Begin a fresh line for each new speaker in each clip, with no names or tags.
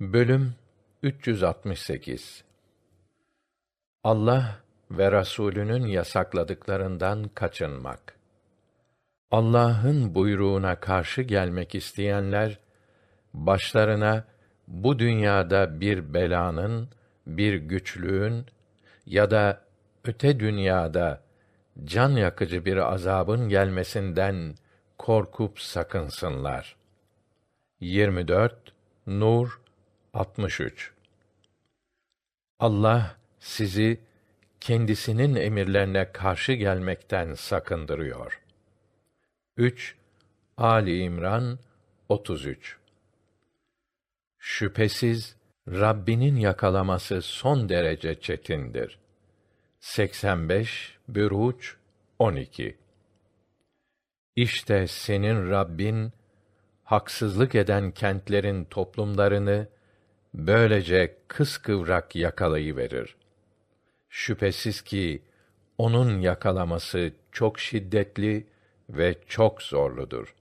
Bölüm 368 Allah ve Rasulünün yasakladıklarından kaçınmak. Allah'ın buyruğuna karşı gelmek isteyenler başlarına bu dünyada bir belanın, bir güçlüğün ya da öte dünyada can yakıcı bir azabın gelmesinden korkup sakınsınlar. 24 Nur 63 Allah sizi kendisinin emirlerine karşı gelmekten sakındırıyor. 3 Ali İmran 33 Şüphesiz Rabbinin yakalaması son derece çetindir. 85 Büruç 12 İşte senin Rabbin haksızlık eden kentlerin toplumlarını böylece kıskıvrak yakalayıverir. Şüphesiz ki onun yakalaması çok şiddetli ve çok zorludur.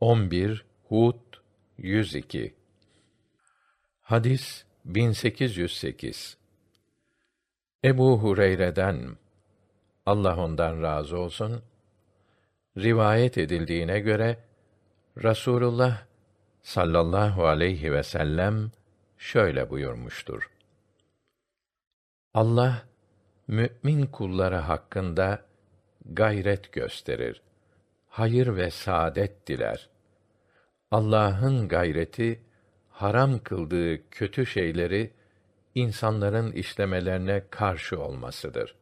11 Hud 102 Hadis 1808 Ebu Hureyre'den Allah ondan razı olsun rivayet edildiğine göre Rasulullah sallallahu aleyhi ve sellem şöyle buyurmuştur. Allah mümin kulları hakkında gayret gösterir. Hayır ve saadet diler. Allah'ın gayreti haram kıldığı kötü şeyleri insanların işlemelerine karşı olmasıdır.